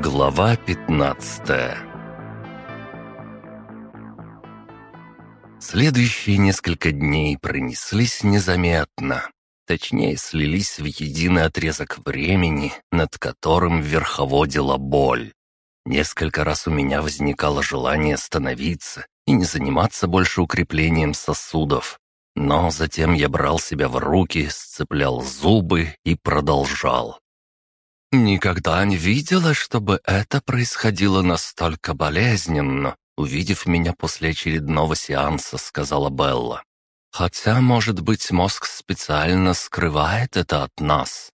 Глава 15 Следующие несколько дней пронеслись незаметно. Точнее, слились в единый отрезок времени, над которым верховодила боль. Несколько раз у меня возникало желание остановиться и не заниматься больше укреплением сосудов. Но затем я брал себя в руки, сцеплял зубы и продолжал. «Никогда не видела, чтобы это происходило настолько болезненно», увидев меня после очередного сеанса, сказала Белла. «Хотя, может быть, мозг специально скрывает это от нас».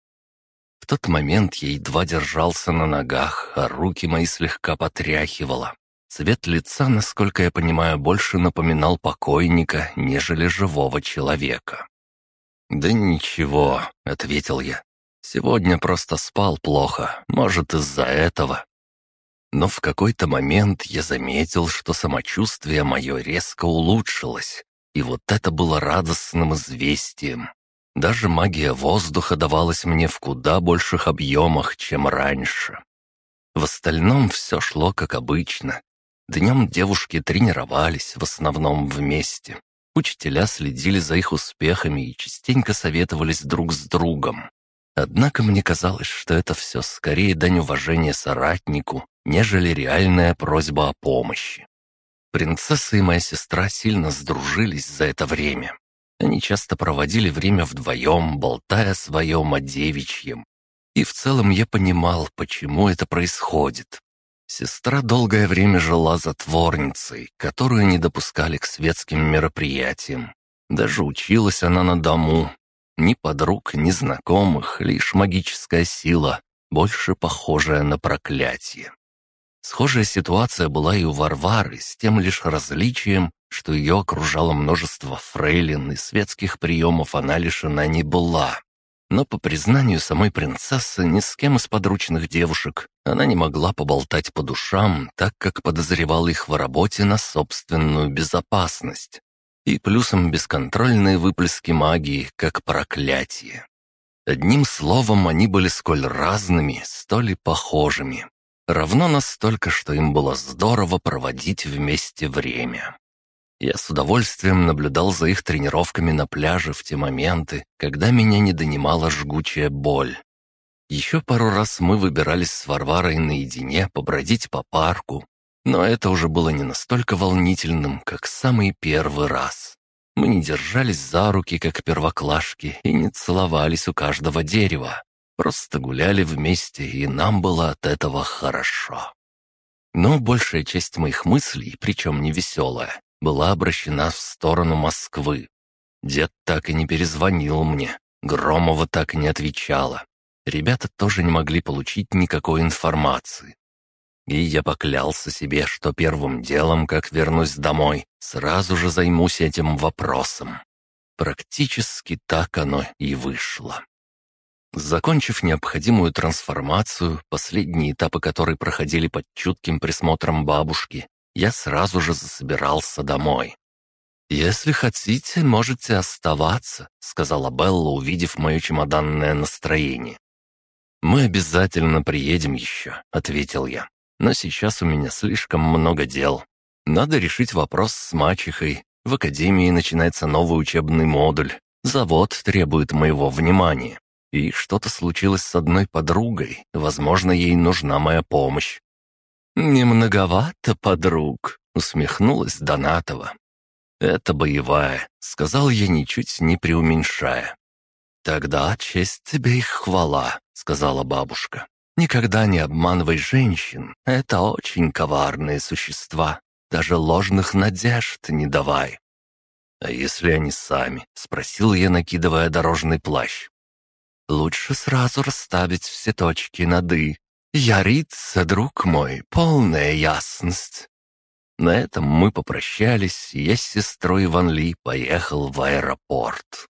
В тот момент я едва держался на ногах, а руки мои слегка потряхивало. Цвет лица, насколько я понимаю, больше напоминал покойника, нежели живого человека. «Да ничего», — ответил я. Сегодня просто спал плохо, может, из-за этого. Но в какой-то момент я заметил, что самочувствие мое резко улучшилось, и вот это было радостным известием. Даже магия воздуха давалась мне в куда больших объемах, чем раньше. В остальном все шло как обычно. Днем девушки тренировались, в основном вместе. Учителя следили за их успехами и частенько советовались друг с другом. Однако мне казалось, что это все скорее дань уважения соратнику, нежели реальная просьба о помощи. Принцесса и моя сестра сильно сдружились за это время. Они часто проводили время вдвоем, болтая своем о девичьем. И в целом я понимал, почему это происходит. Сестра долгое время жила затворницей, которую не допускали к светским мероприятиям. Даже училась она на дому, ни подруг, ни знакомых, лишь магическая сила, больше похожая на проклятие. Схожая ситуация была и у Варвары, с тем лишь различием, что ее окружало множество фрейлин и светских приемов она лишена не была. Но по признанию самой принцессы, ни с кем из подручных девушек она не могла поболтать по душам, так как подозревала их в работе на собственную безопасность и плюсом бесконтрольные выплески магии, как проклятие. Одним словом, они были сколь разными, столь и похожими. Равно настолько, что им было здорово проводить вместе время. Я с удовольствием наблюдал за их тренировками на пляже в те моменты, когда меня не донимала жгучая боль. Еще пару раз мы выбирались с Варварой наедине побродить по парку, но это уже было не настолько волнительным, как самый первый раз. Мы не держались за руки, как первоклашки, и не целовались у каждого дерева. Просто гуляли вместе, и нам было от этого хорошо. Но большая часть моих мыслей, причем не веселая, была обращена в сторону Москвы. Дед так и не перезвонил мне, Громова так и не отвечала. Ребята тоже не могли получить никакой информации. И я поклялся себе, что первым делом, как вернусь домой, сразу же займусь этим вопросом. Практически так оно и вышло. Закончив необходимую трансформацию, последние этапы которой проходили под чутким присмотром бабушки, я сразу же засобирался домой. «Если хотите, можете оставаться», — сказала Белла, увидев мое чемоданное настроение. «Мы обязательно приедем еще», — ответил я. Но сейчас у меня слишком много дел. Надо решить вопрос с мачехой. В академии начинается новый учебный модуль. Завод требует моего внимания. И что-то случилось с одной подругой. Возможно, ей нужна моя помощь. «Не многовато подруг», — усмехнулась Донатова. «Это боевая», — сказал я ничуть не преуменьшая. «Тогда честь тебе и хвала», — сказала бабушка. Никогда не обманывай женщин, это очень коварные существа. Даже ложных надежд не давай. «А если они сами?» — спросил я, накидывая дорожный плащ. «Лучше сразу расставить все точки над «и». Ярица, друг мой, полная ясность». На этом мы попрощались, и я с сестрой Ван Ли поехал в аэропорт.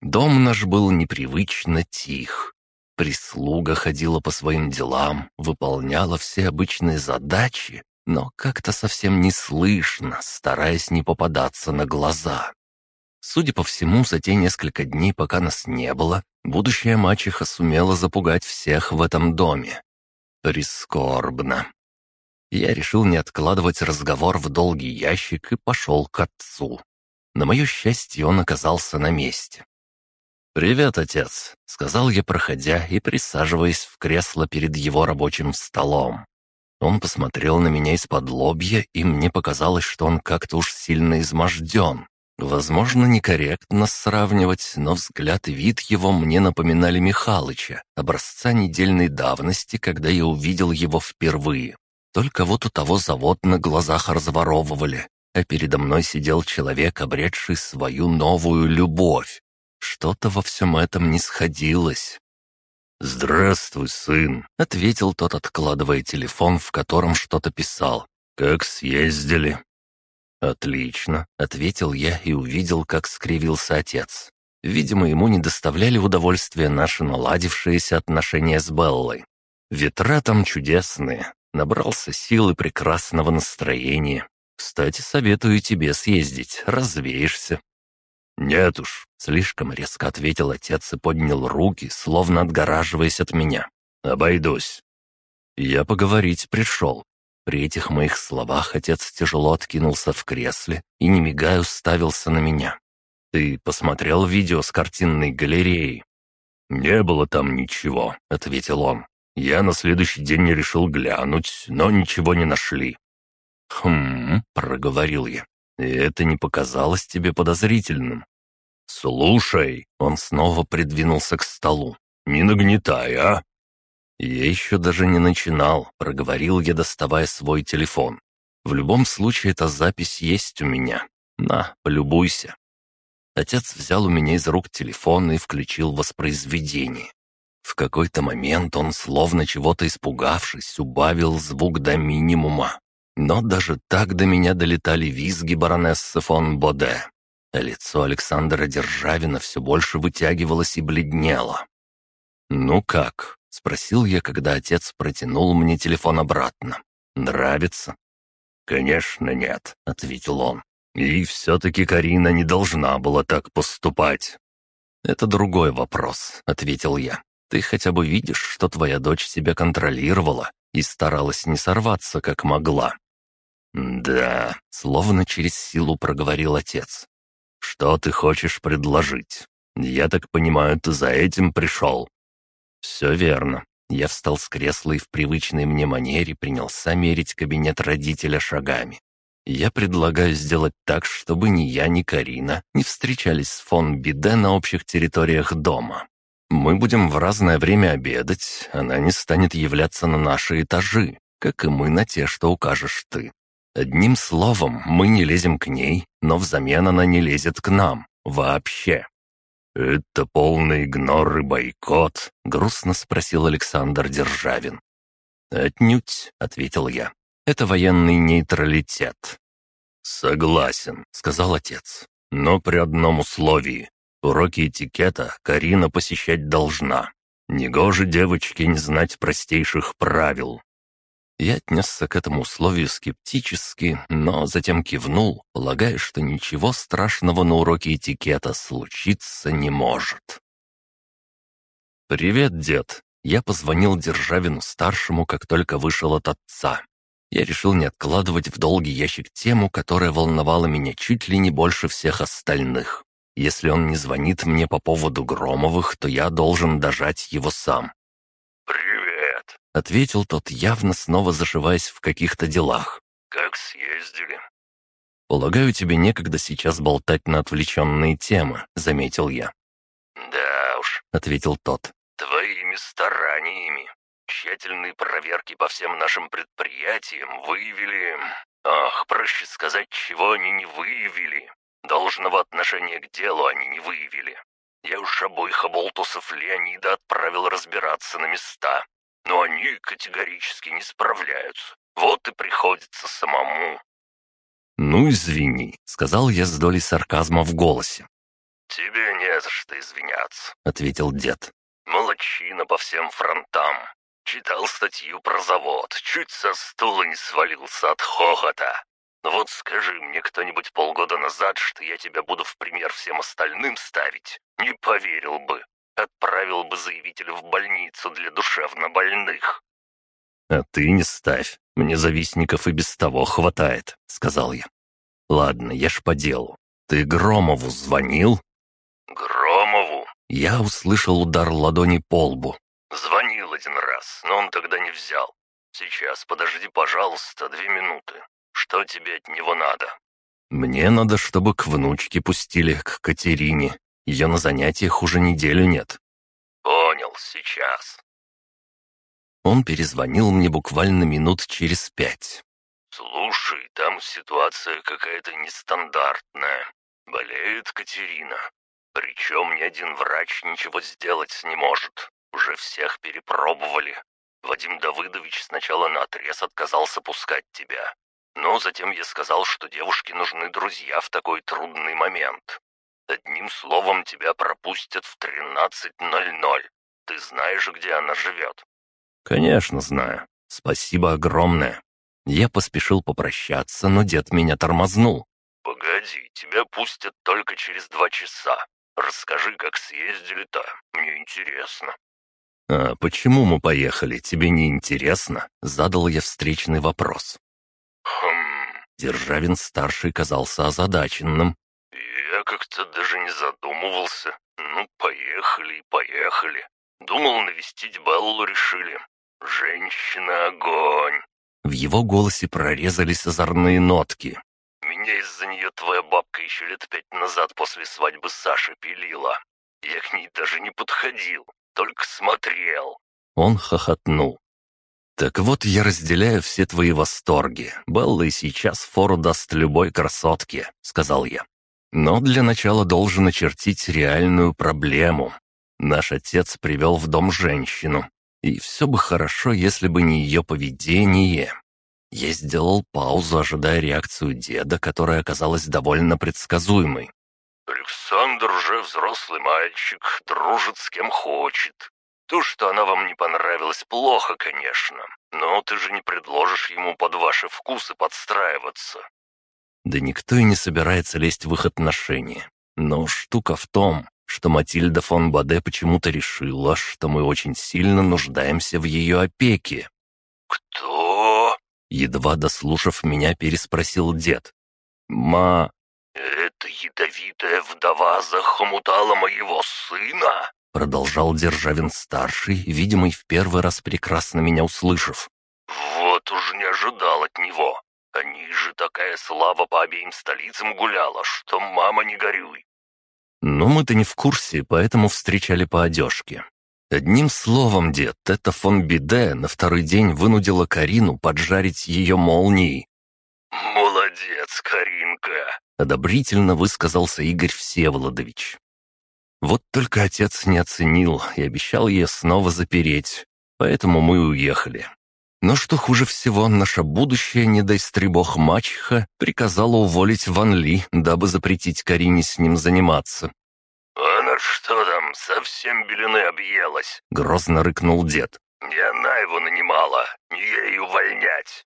Дом наш был непривычно тих. Прислуга ходила по своим делам, выполняла все обычные задачи, но как-то совсем не слышно, стараясь не попадаться на глаза. Судя по всему, за те несколько дней, пока нас не было, будущая мачеха сумела запугать всех в этом доме. Прискорбно. Я решил не откладывать разговор в долгий ящик и пошел к отцу. На мое счастье, он оказался на месте. «Привет, отец», — сказал я, проходя и присаживаясь в кресло перед его рабочим столом. Он посмотрел на меня из-под лобья, и мне показалось, что он как-то уж сильно изможден. Возможно, некорректно сравнивать, но взгляд и вид его мне напоминали Михалыча, образца недельной давности, когда я увидел его впервые. Только вот у того завод на глазах разворовывали, а передо мной сидел человек, обретший свою новую любовь. Что-то во всем этом не сходилось. «Здравствуй, сын», — ответил тот, откладывая телефон, в котором что-то писал. «Как съездили?» «Отлично», — ответил я и увидел, как скривился отец. Видимо, ему не доставляли удовольствия наши наладившиеся отношения с Беллой. Ветра там чудесные, набрался сил и прекрасного настроения. Кстати, советую тебе съездить, развеешься». «Нет уж», — слишком резко ответил отец и поднял руки, словно отгораживаясь от меня. «Обойдусь». Я поговорить пришел. При этих моих словах отец тяжело откинулся в кресле и, не мигая, уставился на меня. «Ты посмотрел видео с картинной галереей?» «Не было там ничего», — ответил он. «Я на следующий день решил глянуть, но ничего не нашли». «Хм...» — проговорил я. «И это не показалось тебе подозрительным?» «Слушай!» — он снова придвинулся к столу. «Не нагнетай, а!» «Я еще даже не начинал», — проговорил я, доставая свой телефон. «В любом случае, эта запись есть у меня. На, полюбуйся». Отец взял у меня из рук телефон и включил воспроизведение. В какой-то момент он, словно чего-то испугавшись, убавил звук до минимума. Но даже так до меня долетали визги баронессы фон Боде. Лицо Александра Державина все больше вытягивалось и бледнело. «Ну как?» — спросил я, когда отец протянул мне телефон обратно. «Нравится?» «Конечно нет», — ответил он. «И все-таки Карина не должна была так поступать». «Это другой вопрос», — ответил я. «Ты хотя бы видишь, что твоя дочь себя контролировала и старалась не сорваться, как могла». «Да», — словно через силу проговорил отец. «Что ты хочешь предложить? Я так понимаю, ты за этим пришел?» «Все верно». Я встал с кресла и в привычной мне манере принялся мерить кабинет родителя шагами. Я предлагаю сделать так, чтобы ни я, ни Карина не встречались с фон Биде на общих территориях дома. Мы будем в разное время обедать, она не станет являться на наши этажи, как и мы на те, что укажешь ты. Одним словом, мы не лезем к ней, но взамен она не лезет к нам. Вообще. «Это полный игнор и бойкот?» — грустно спросил Александр Державин. «Отнюдь», — ответил я. «Это военный нейтралитет». «Согласен», — сказал отец. «Но при одном условии. Уроки этикета Карина посещать должна. Негоже девочке не знать простейших правил. Я отнесся к этому условию скептически, но затем кивнул, полагая, что ничего страшного на уроке этикета случиться не может. «Привет, дед!» Я позвонил Державину-старшему, как только вышел от отца. Я решил не откладывать в долгий ящик тему, которая волновала меня чуть ли не больше всех остальных. Если он не звонит мне по поводу Громовых, то я должен дожать его сам. — ответил тот, явно снова зашиваясь в каких-то делах. «Как съездили?» «Полагаю, тебе некогда сейчас болтать на отвлеченные темы», — заметил я. «Да уж», — ответил тот, — «твоими стараниями. Тщательные проверки по всем нашим предприятиям выявили... Ах, проще сказать, чего они не выявили. Должного отношения к делу они не выявили. Я уж обоих оболтусов Леонида отправил разбираться на места но они категорически не справляются. Вот и приходится самому». «Ну, извини», — сказал я с долей сарказма в голосе. «Тебе не за что извиняться», — ответил дед. «Молодчина по всем фронтам. Читал статью про завод, чуть со стула не свалился от хохота. Но вот скажи мне кто-нибудь полгода назад, что я тебя буду в пример всем остальным ставить, не поверил бы. Отправил бы заявителя в больницу для душевнобольных». «А ты не ставь. Мне завистников и без того хватает», — сказал я. «Ладно, я ж по делу. Ты Громову звонил?» «Громову?» Я услышал удар ладони по лбу. «Звонил один раз, но он тогда не взял. Сейчас, подожди, пожалуйста, две минуты. Что тебе от него надо?» «Мне надо, чтобы к внучке пустили, к Катерине. Ее на занятиях уже неделю нет». «Понял, сейчас». Он перезвонил мне буквально минут через пять. «Слушай, там ситуация какая-то нестандартная. Болеет Катерина. Причем ни один врач ничего сделать не может. Уже всех перепробовали. Вадим Давыдович сначала наотрез отказался пускать тебя. Но затем я сказал, что девушке нужны друзья в такой трудный момент. Одним словом, тебя пропустят в 13.00. Ты знаешь, где она живет?» «Конечно знаю. Спасибо огромное». Я поспешил попрощаться, но дед меня тормознул. «Погоди, тебя пустят только через два часа. Расскажи, как съездили-то. Мне интересно». «А почему мы поехали, тебе не интересно?» Задал я встречный вопрос. «Хм...» Державин-старший казался озадаченным. «Я как-то даже не задумывался. Ну, поехали и поехали. Думал, навестить Беллу решили. Женщина-огонь!» В его голосе прорезались озорные нотки. «Меня из-за нее твоя бабка еще лет пять назад после свадьбы Саши пилила. Я к ней даже не подходил, только смотрел». Он хохотнул. «Так вот, я разделяю все твои восторги. Белла и сейчас фору даст любой красотке», — сказал я. «Но для начала должен очертить реальную проблему. Наш отец привел в дом женщину, и все бы хорошо, если бы не ее поведение». Я сделал паузу, ожидая реакцию деда, которая оказалась довольно предсказуемой. «Александр уже взрослый мальчик, дружит с кем хочет. То, что она вам не понравилась, плохо, конечно, но ты же не предложишь ему под ваши вкусы подстраиваться». Да никто и не собирается лезть в их отношения. Но штука в том, что Матильда фон Баде почему-то решила, что мы очень сильно нуждаемся в ее опеке. «Кто?» Едва дослушав меня, переспросил дед. «Ма...» «Эта ядовитая вдова захомутала моего сына?» Продолжал Державин-старший, видимо, в первый раз прекрасно меня услышав. «Вот уж не ожидал от него. Они же такая слава по обеим столицам гуляла, что мама не горюй». Но мы-то не в курсе, поэтому встречали по одежке. Одним словом, дед, это фон Биде на второй день вынудила Карину поджарить ее молнией. «Молодец, Каринка!» — одобрительно высказался Игорь Всеволодович. Вот только отец не оценил и обещал ее снова запереть, поэтому мы уехали. Но что хуже всего, наша будущая, не дай стребог мачеха, приказала уволить Ван Ли, дабы запретить Карине с ним заниматься. «Она что там, совсем белины объелась?» — грозно рыкнул дед. «Не она его нанимала, не ей увольнять!»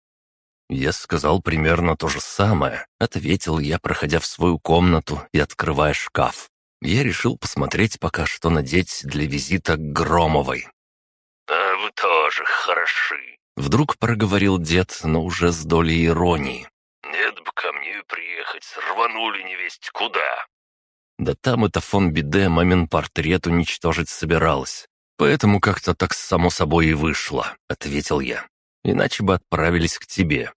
Я сказал примерно то же самое, ответил я, проходя в свою комнату и открывая шкаф. Я решил посмотреть пока что надеть для визита к Громовой. «А вы тоже хороши!» Вдруг проговорил дед, но уже с долей иронии. «Нет бы ко мне приехать, рванули невесть куда!» Да там это фон Биде мамин портрет уничтожить собиралась. Поэтому как-то так само собой и вышло, ответил я. Иначе бы отправились к тебе.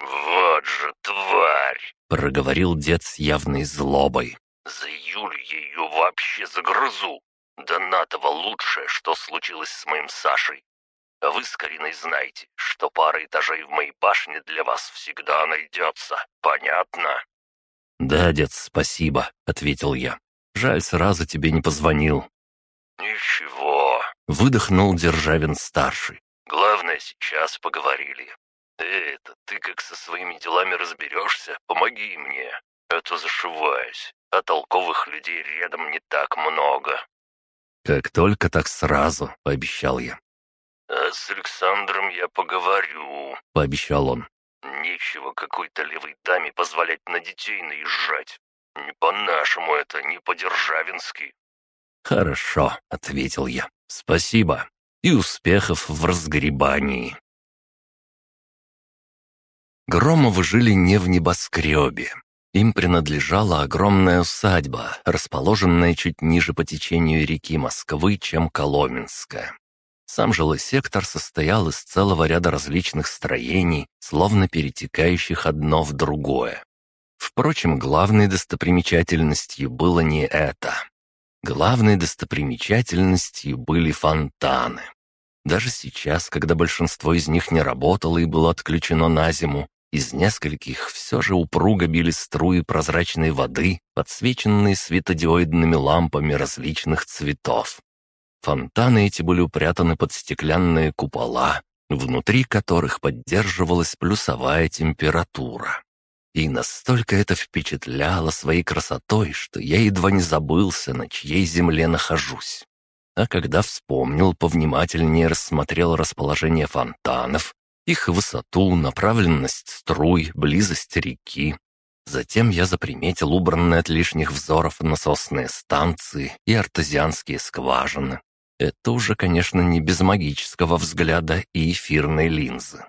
«Вот же тварь!» — проговорил дед с явной злобой. «За Юлю я ее вообще загрызу! Донатова лучшее, что случилось с моим Сашей. Вы с Кариной знаете, что пара этажей в моей башне для вас всегда найдется. Понятно?» «Да, дед, спасибо», — ответил я. «Жаль, сразу тебе не позвонил». «Ничего», — выдохнул Державин-старший. «Главное, сейчас поговорили. Это, ты как со своими делами разберешься, помоги мне, а то зашиваюсь, а толковых людей рядом не так много». «Как только, так сразу», — пообещал я. «А с Александром я поговорю», — пообещал он. Нечего какой-то левой даме позволять на детей наезжать. Не по-нашему это, не по-державински». «Хорошо», — ответил я. «Спасибо. И успехов в разгребании». Громовы жили не в небоскребе. Им принадлежала огромная усадьба, расположенная чуть ниже по течению реки Москвы, чем Коломенская. Сам жилой сектор состоял из целого ряда различных строений, словно перетекающих одно в другое. Впрочем, главной достопримечательностью было не это. Главной достопримечательностью были фонтаны. Даже сейчас, когда большинство из них не работало и было отключено на зиму, из нескольких все же упруго били струи прозрачной воды, подсвеченные светодиоидными лампами различных цветов. Фонтаны эти были упрятаны под стеклянные купола, внутри которых поддерживалась плюсовая температура. И настолько это впечатляло своей красотой, что я едва не забылся, на чьей земле нахожусь. А когда вспомнил, повнимательнее рассмотрел расположение фонтанов, их высоту, направленность струй, близость реки. Затем я заприметил убранные от лишних взоров насосные станции и артезианские скважины. Это уже, конечно, не без магического взгляда и эфирной линзы.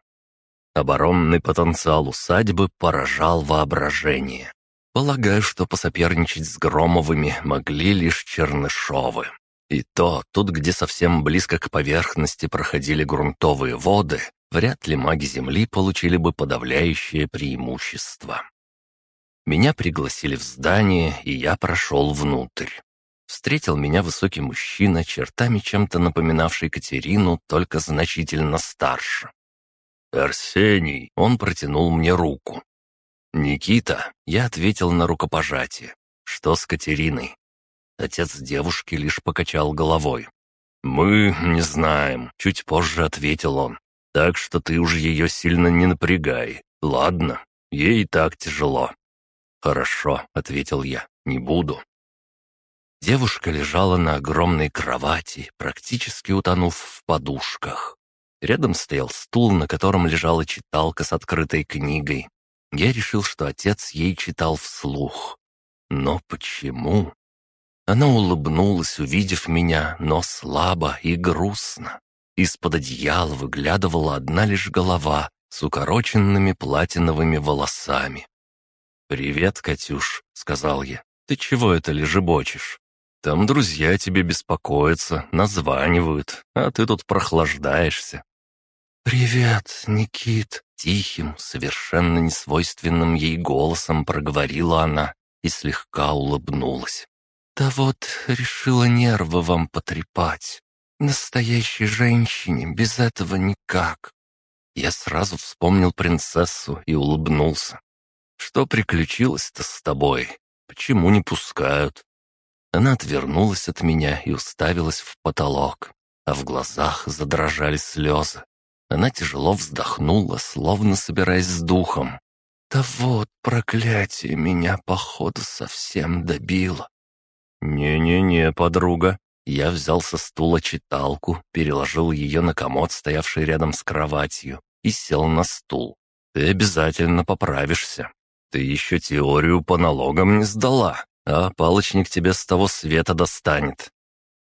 Оборонный потенциал усадьбы поражал воображение. Полагаю, что посоперничать с Громовыми могли лишь Чернышовы. И то, тут, где совсем близко к поверхности проходили грунтовые воды, вряд ли маги Земли получили бы подавляющее преимущество. Меня пригласили в здание, и я прошел внутрь. Встретил меня высокий мужчина, чертами чем-то напоминавший Катерину, только значительно старше. «Арсений!» — он протянул мне руку. «Никита!» — я ответил на рукопожатие. «Что с Катериной?» Отец девушки лишь покачал головой. «Мы не знаем», — чуть позже ответил он. «Так что ты уж ее сильно не напрягай. Ладно, ей и так тяжело». «Хорошо», — ответил я, — «не буду». Девушка лежала на огромной кровати, практически утонув в подушках. Рядом стоял стул, на котором лежала читалка с открытой книгой. Я решил, что отец ей читал вслух. Но почему? Она улыбнулась, увидев меня, но слабо и грустно. Из-под одеяла выглядывала одна лишь голова с укороченными платиновыми волосами. «Привет, Катюш», — сказал я. «Ты чего это лежебочешь?» Там друзья тебе беспокоятся, названивают, а ты тут прохлаждаешься». «Привет, Никит!» — тихим, совершенно несвойственным ей голосом проговорила она и слегка улыбнулась. «Да вот, решила нервы вам потрепать. Настоящей женщине без этого никак». Я сразу вспомнил принцессу и улыбнулся. «Что приключилось-то с тобой? Почему не пускают?» Она отвернулась от меня и уставилась в потолок, а в глазах задрожали слезы. Она тяжело вздохнула, словно собираясь с духом. «Да вот, проклятие меня, походу, совсем добило». «Не-не-не, подруга». Я взял со стула читалку, переложил ее на комод, стоявший рядом с кроватью, и сел на стул. «Ты обязательно поправишься. Ты еще теорию по налогам не сдала а палочник тебе с того света достанет».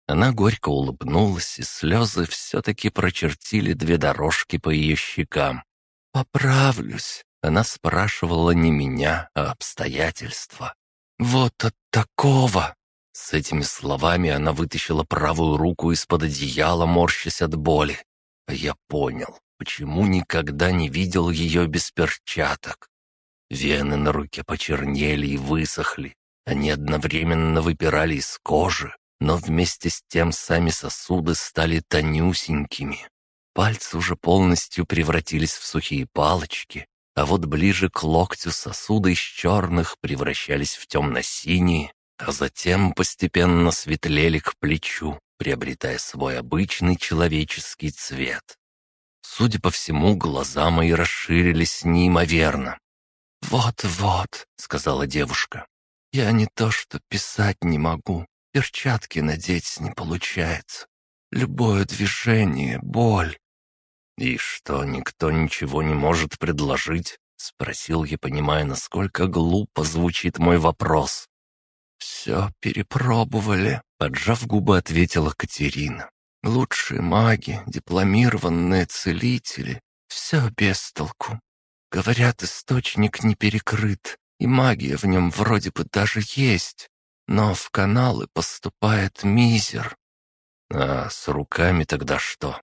Она горько улыбнулась, и слезы все-таки прочертили две дорожки по ее щекам. «Поправлюсь», — она спрашивала не меня, а обстоятельства. «Вот от такого!» С этими словами она вытащила правую руку из-под одеяла, морщась от боли. А я понял, почему никогда не видел ее без перчаток. Вены на руке почернели и высохли, они одновременно выпирали из кожи, но вместе с тем сами сосуды стали тонюсенькими. Пальцы уже полностью превратились в сухие палочки, а вот ближе к локтю сосуды из черных превращались в темно-синие, а затем постепенно светлели к плечу, приобретая свой обычный человеческий цвет. Судя по всему, глаза мои расширились неимоверно. «Вот-вот», — сказала девушка, я не то что писать не могу, перчатки надеть не получается. Любое движение — боль. «И что, никто ничего не может предложить?» — спросил я, понимая, насколько глупо звучит мой вопрос. «Все перепробовали», — поджав губы, ответила Катерина. «Лучшие маги, дипломированные целители. Все без толку. Говорят, источник не перекрыт, и магия в нем вроде бы даже есть, но в каналы поступает мизер. А с руками тогда что?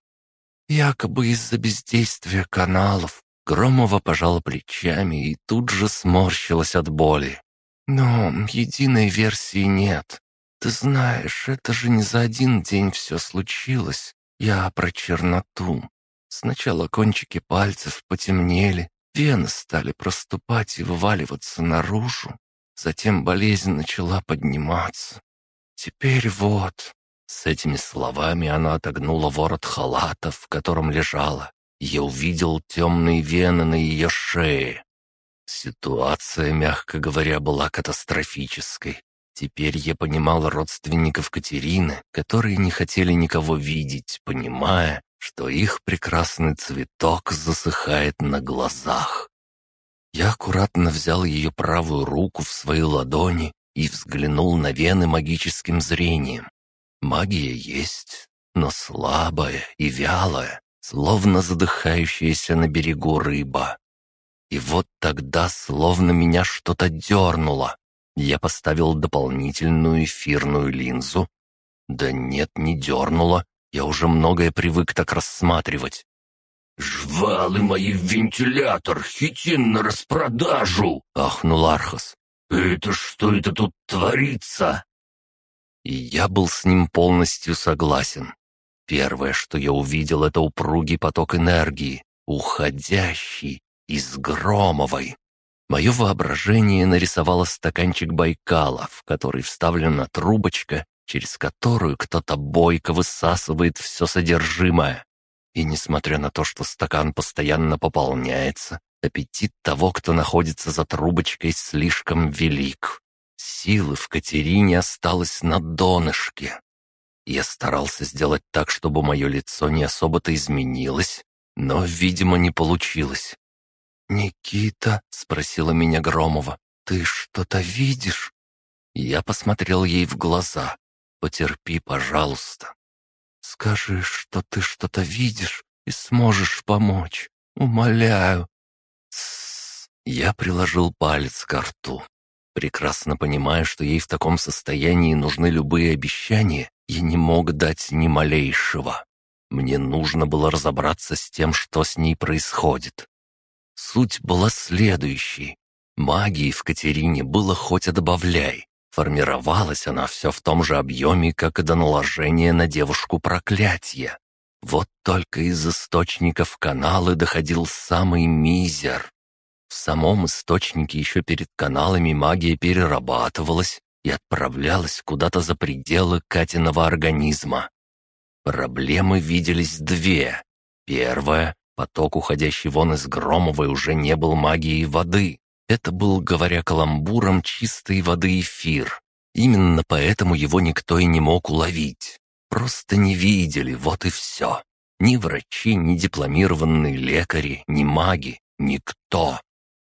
Якобы из-за бездействия каналов. Громова пожала плечами и тут же сморщилась от боли. Но единой версии нет. Ты знаешь, это же не за один день все случилось. Я про черноту. Сначала кончики пальцев потемнели, вены стали проступать и вываливаться наружу. Затем болезнь начала подниматься. Теперь вот, с этими словами она отогнула ворот халата, в котором лежала. Я увидел темные вены на ее шее. Ситуация, мягко говоря, была катастрофической. Теперь я понимал родственников Катерины, которые не хотели никого видеть, понимая, что их прекрасный цветок засыхает на глазах. Я аккуратно взял ее правую руку в свои ладони и взглянул на вены магическим зрением. Магия есть, но слабая и вялая, словно задыхающаяся на берегу рыба. И вот тогда словно меня что-то дернуло. Я поставил дополнительную эфирную линзу. Да нет, не дернуло. Я уже многое привык так рассматривать. «Жвалы мои в вентилятор, хитин на распродажу!» — ахнул Архас. «Это что это тут творится?» И я был с ним полностью согласен. Первое, что я увидел, это упругий поток энергии, уходящий из Громовой. Мое воображение нарисовало стаканчик Байкала, в который вставлена трубочка, через которую кто-то бойко высасывает все содержимое. И несмотря на то, что стакан постоянно пополняется, аппетит того, кто находится за трубочкой, слишком велик. Силы в Катерине осталось на донышке. Я старался сделать так, чтобы мое лицо не особо-то изменилось, но, видимо, не получилось. «Никита?» — спросила меня Громова. «Ты что-то видишь?» Я посмотрел ей в глаза. «Потерпи, пожалуйста. Скажи, что ты что-то видишь и сможешь помочь. Умоляю». Тссс. Я приложил палец к рту. Прекрасно понимая, что ей в таком состоянии нужны любые обещания, я не мог дать ни малейшего. Мне нужно было разобраться с тем, что с ней происходит. Суть была следующей. Магии в Катерине было хоть отбавляй. Формировалась она все в том же объеме, как и до наложения на девушку проклятия. Вот только из источников каналы доходил самый мизер. В самом источнике еще перед каналами магия перерабатывалась и отправлялась куда-то за пределы Катиного организма. Проблемы виделись две. Первая — поток, уходящий вон из Громовой, уже не был магией воды. Это был, говоря каламбуром, чистой воды эфир. Именно поэтому его никто и не мог уловить. Просто не видели, вот и все. Ни врачи, ни дипломированные лекари, ни маги, никто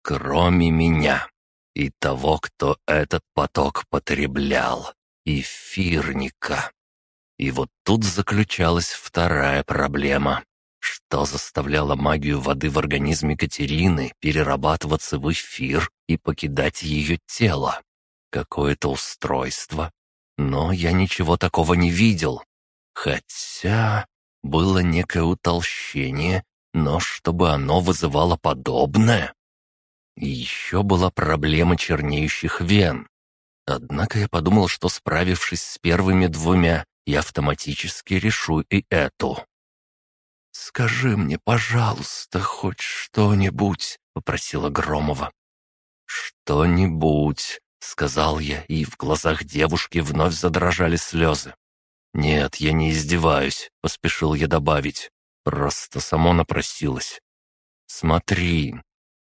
кроме меня и того, кто этот поток потреблял, эфирника. И вот тут заключалась вторая проблема. Что заставляло магию воды в организме Катерины перерабатываться в эфир и покидать ее тело? Какое-то устройство. Но я ничего такого не видел. Хотя было некое утолщение, но чтобы оно вызывало подобное, еще была проблема чернеющих вен. Однако я подумал, что справившись с первыми двумя, я автоматически решу и эту. «Скажи мне, пожалуйста, хоть что-нибудь», — попросила Громова. «Что-нибудь», — сказал я, и в глазах девушки вновь задрожали слезы. «Нет, я не издеваюсь», — поспешил я добавить. «Просто само напросилось. Смотри,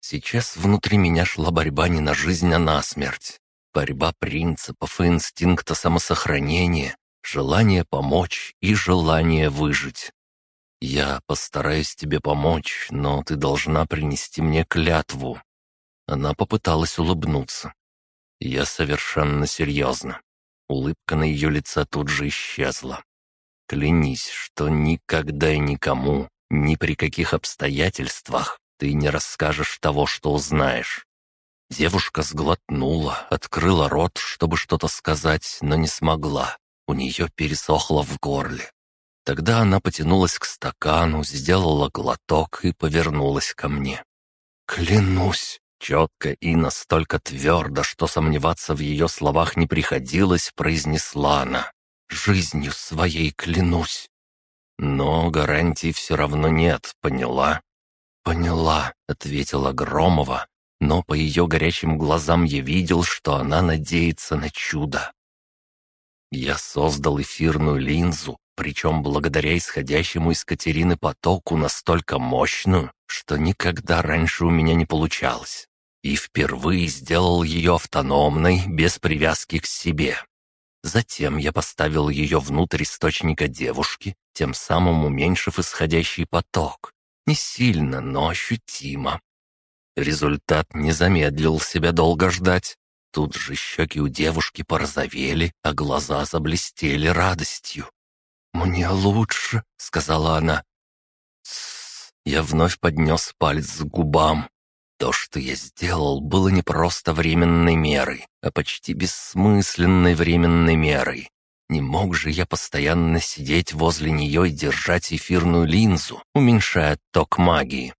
Сейчас внутри меня шла борьба не на жизнь, а на смерть. Борьба принципов и инстинкта самосохранения, желание помочь и желание выжить. «Я постараюсь тебе помочь, но ты должна принести мне клятву». Она попыталась улыбнуться. Я совершенно серьезно. Улыбка на ее лице тут же исчезла. Клянись, что никогда и никому, ни при каких обстоятельствах ты не расскажешь того, что узнаешь. Девушка сглотнула, открыла рот, чтобы что-то сказать, но не смогла. У нее пересохло в горле. Тогда она потянулась к стакану, сделала глоток и повернулась ко мне. «Клянусь!» Четко и настолько твердо, что сомневаться в ее словах не приходилось, произнесла она. «Жизнью своей клянусь!» «Но гарантий все равно нет, поняла?» «Поняла», — ответила Громова, но по ее горячим глазам я видел, что она надеется на чудо. Я создал эфирную линзу, причем благодаря исходящему из Катерины потоку настолько мощную, что никогда раньше у меня не получалось и впервые сделал ее автономной, без привязки к себе. Затем я поставил ее внутрь источника девушки, тем самым уменьшив исходящий поток. Не сильно, но ощутимо. Результат не замедлил себя долго ждать. Тут же щеки у девушки порозовели, а глаза заблестели радостью. «Мне лучше», — сказала она. «Тссс». Я вновь поднес палец к губам. То, что я сделал, было не просто временной мерой, а почти бессмысленной временной мерой. Не мог же я постоянно сидеть возле нее и держать эфирную линзу, уменьшая ток магии.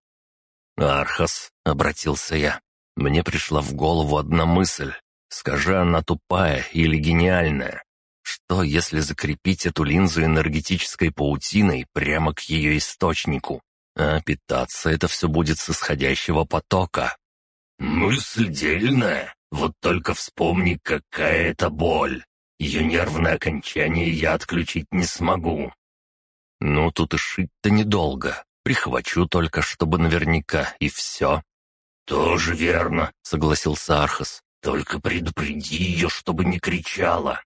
«Архас», — обратился я, — мне пришла в голову одна мысль. Скажи, она тупая или гениальная? Что, если закрепить эту линзу энергетической паутиной прямо к ее источнику? А питаться это все будет с исходящего потока. Мысль дельная, вот только вспомни, какая это боль. Ее нервное окончание я отключить не смогу. Ну, тут и шить-то недолго. Прихвачу только, чтобы наверняка, и все. «Тоже верно», — согласился Архас. «Только предупреди ее, чтобы не кричала».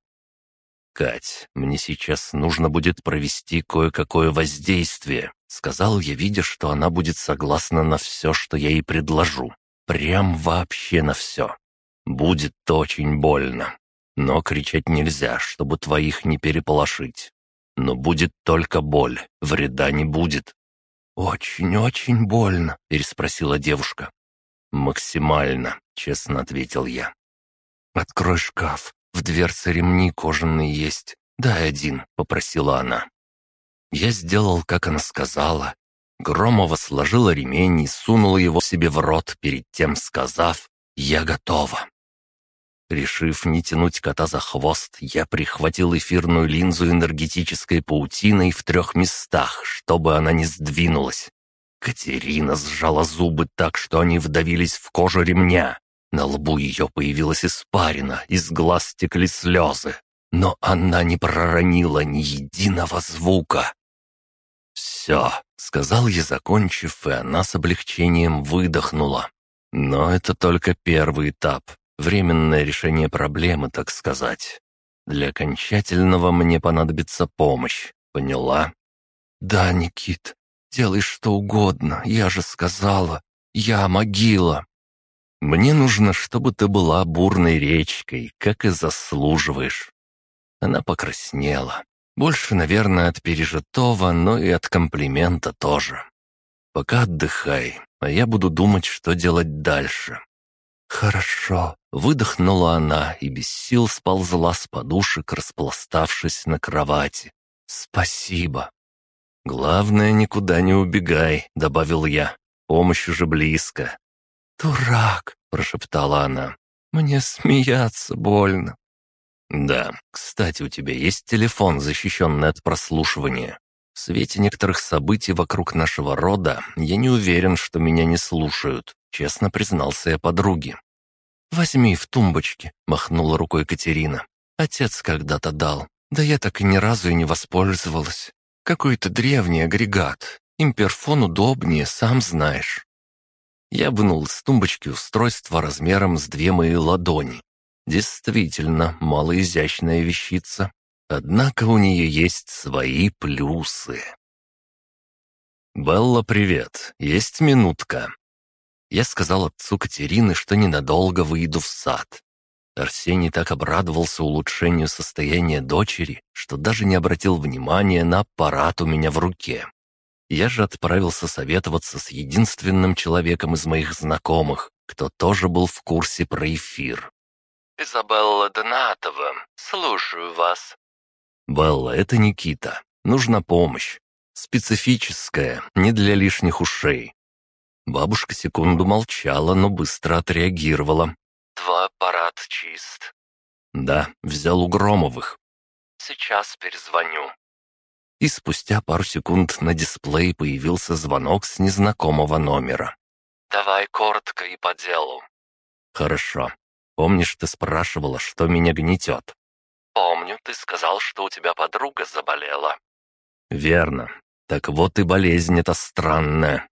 «Кать, мне сейчас нужно будет провести кое-какое воздействие. Сказал я, видя, что она будет согласна на все, что я ей предложу. Прям вообще на все. Будет очень больно. Но кричать нельзя, чтобы твоих не переполошить. Но будет только боль, вреда не будет. «Очень-очень больно», — переспросила девушка. «Максимально», — честно ответил я. «Открой шкаф, в дверце ремни кожаные есть. Дай один», — попросила она. Я сделал, как она сказала. Громова сложила ремень и сунула его себе в рот, перед тем сказав «Я готова». Решив не тянуть кота за хвост, я прихватил эфирную линзу энергетической паутиной в трех местах, чтобы она не сдвинулась. Катерина сжала зубы так, что они вдавились в кожу ремня. На лбу ее появилась испарина, из глаз текли слезы но она не проронила ни единого звука. «Все», — сказал я, закончив, и она с облегчением выдохнула. «Но это только первый этап, временное решение проблемы, так сказать. Для окончательного мне понадобится помощь, поняла?» «Да, Никит, делай что угодно, я же сказала. Я могила». «Мне нужно, чтобы ты была бурной речкой, как и заслуживаешь. Она покраснела. Больше, наверное, от пережитого, но и от комплимента тоже. Пока отдыхай, а я буду думать, что делать дальше. «Хорошо», — выдохнула она и без сил сползла с подушек, распластавшись на кровати. «Спасибо». «Главное, никуда не убегай», — добавил я. «Помощь уже близко». «Дурак», — прошептала она. «Мне смеяться больно». «Да, кстати, у тебя есть телефон, защищенный от прослушивания. В свете некоторых событий вокруг нашего рода я не уверен, что меня не слушают», — честно признался я подруге. «Возьми в тумбочке», — махнула рукой Катерина. «Отец когда-то дал. Да я так и ни разу и не воспользовалась. Какой-то древний агрегат. Имперфон удобнее, сам знаешь». Я вынул из тумбочки устройство размером с две мои ладони Действительно, малоизящная вещица. Однако у нее есть свои плюсы. «Белла, привет. Есть минутка?» Я сказал отцу Катерины, что ненадолго выйду в сад. Арсений так обрадовался улучшению состояния дочери, что даже не обратил внимания на аппарат у меня в руке. Я же отправился советоваться с единственным человеком из моих знакомых, кто тоже был в курсе про эфир. «Изабелла Донатова, слушаю вас». «Белла, это Никита. Нужна помощь. Специфическая, не для лишних ушей». Бабушка секунду молчала, но быстро отреагировала. «Твой аппарат чист». «Да, взял у Громовых». «Сейчас перезвоню». И спустя пару секунд на дисплее появился звонок с незнакомого номера. «Давай коротко и по делу». «Хорошо. Помнишь, ты спрашивала, что меня гнетет?» «Помню, ты сказал, что у тебя подруга заболела». «Верно. Так вот и болезнь эта странная.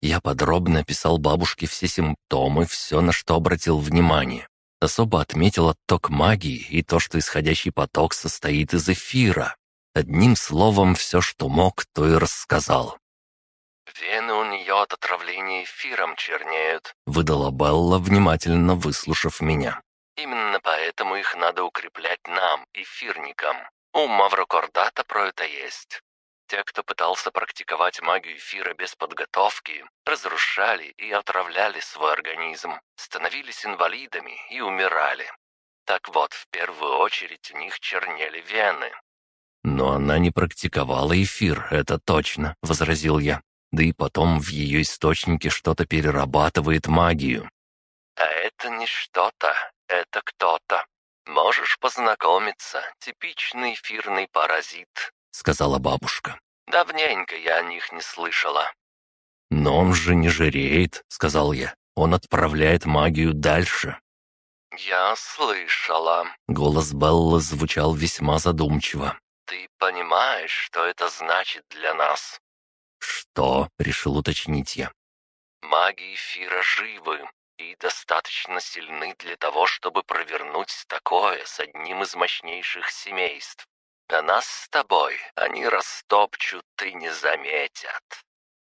Я подробно описал бабушке все симптомы, все, на что обратил внимание. Особо отметил отток магии и то, что исходящий поток состоит из эфира. Одним словом, все, что мог, то и рассказал. «Вены у нее от отравления эфиром чернеют», — выдала Белла, внимательно выслушав меня. «Именно поэтому их надо укреплять нам, эфирникам. У Маврокордата про это есть. Те, кто пытался практиковать магию эфира без подготовки, разрушали и отравляли свой организм, становились инвалидами и умирали. Так вот, в первую очередь у них чернели вены. «Но она не практиковала эфир, это точно», — возразил я. «Да и потом в ее источнике что-то перерабатывает магию». «А это не что-то, это кто-то. Можешь познакомиться, типичный эфирный паразит сказала бабушка. «Давненько я о них не слышала». «Но он же не жиреет», — сказал я. «Он отправляет магию дальше». «Я слышала». Голос Беллы звучал весьма задумчиво. «Ты понимаешь, что это значит для нас?» «Что?» — решил уточнить я. «Маги эфира живы и достаточно сильны для того, чтобы провернуть такое с одним из мощнейших семейств. А нас с тобой они растопчут и не заметят.